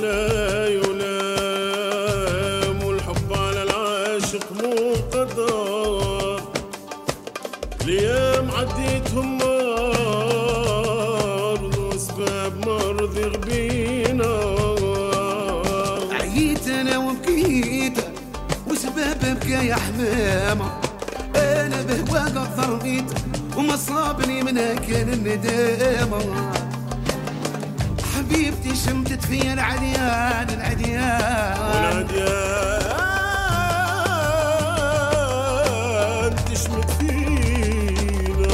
لا يلام والحب على العاشق مو قدر ليام عديتهم مرض وأسباب مرض غبينا. عييت أنا وبكيت وسبب بكى يا حمامة. أنا بهواك ضربيت وما صابني منها كان الندامة. حبيبتي شمتت في العديان العديان. تشمت فينا.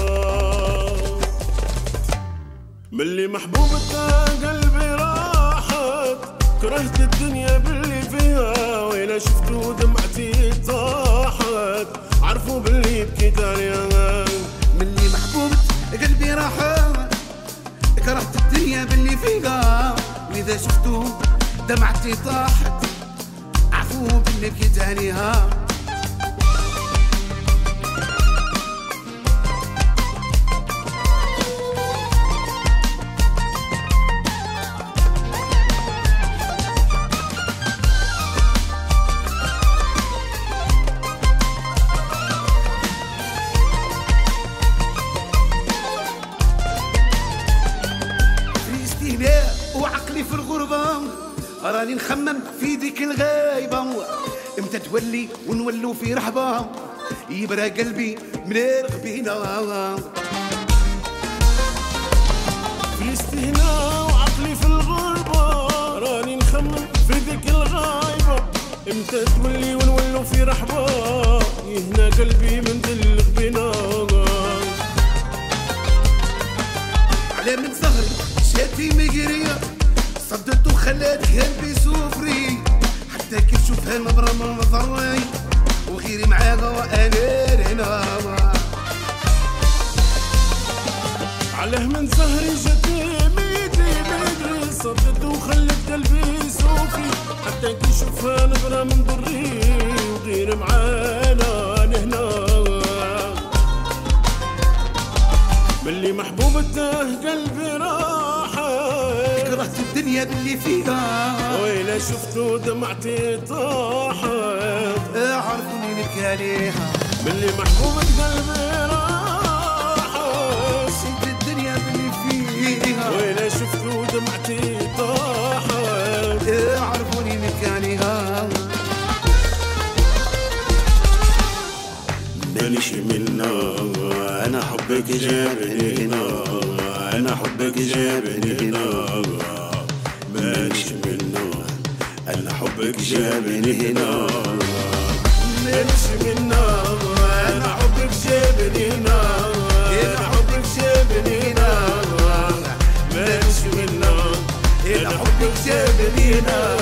ملي محبوبتها قلبي راحت كرهت الدنيا باللي فيها وين شفت كرهت الدنيا باللي فيها. وإذا شفتو دمعتي طاحت. عفو باللي بكيت عليها وعقلي في الغربة. راني نخمم في ديك الغايبة. إمتى تولي ونولو في رحبة؟ يبرى قلبي من الغبينة في استهلاء وعقلي في الغربة. راني نخمم في ذيك الغايبة. إمتى تولي ونولو في رحبة؟ يهنا قلبي من شوفها نظرة من نظري وغيري معاها وأنا هنا عليه من سهري جتي ميدي ميدي صدت وخلت قلبي سوفي حتى كي شوفها نظرة من ضري وغير معانا نهنا ملي محبوبته قلبي راحت كرهت الدنيا باللي فيها ويلا شفتو دمعتي طاحت اعرفوني نبكي عليها ملي محبوبة قلبي راحت. نسيت الدنيا باللي فيها. ويلا شفتو دمعتي طاحت. اعرفوني نبكي عليها مانيش منا أنا حبك جابني هنا. أنا حبك جابني هنا. حبك جابني هنا. نمشي أنا حبك جابني هنا. هنا.